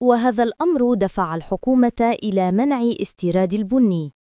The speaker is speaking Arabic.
وهذا الأمر دفع الحكومة إلى منع استيراد البني.